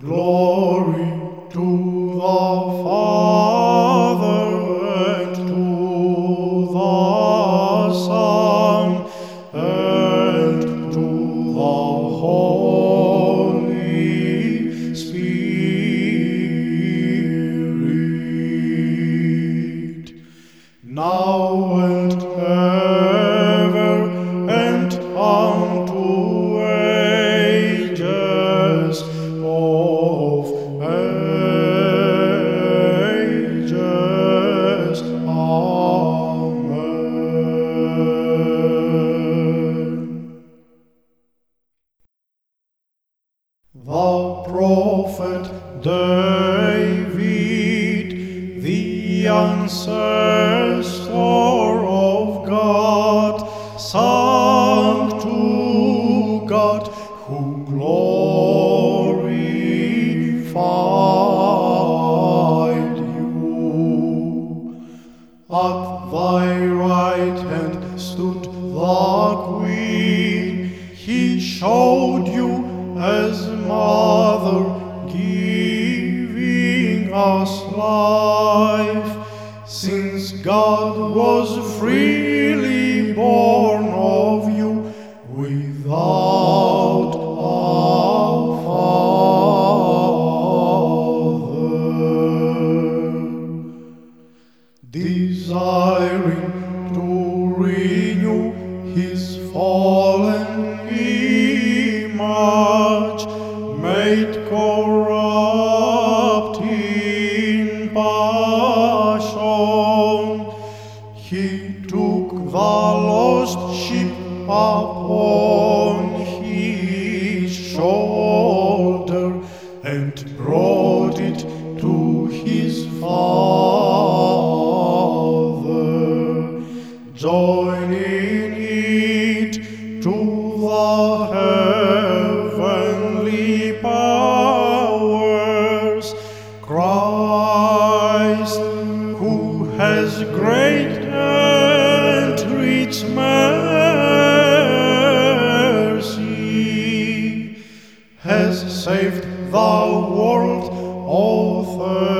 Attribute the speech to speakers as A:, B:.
A: Glory to the Father and to the Son and to the Holy Spirit, now and ever The prophet David, the ancestor of God, sang to God who glorified you. At thy right hand stood the Queen. He showed you as mother, giving us life. Since God was freely born of you without a father desiring to renew his fallen made corrupt in passion. He took the lost sheep upon his shoulder and brought it to his father, joining it to the has saved the world. Of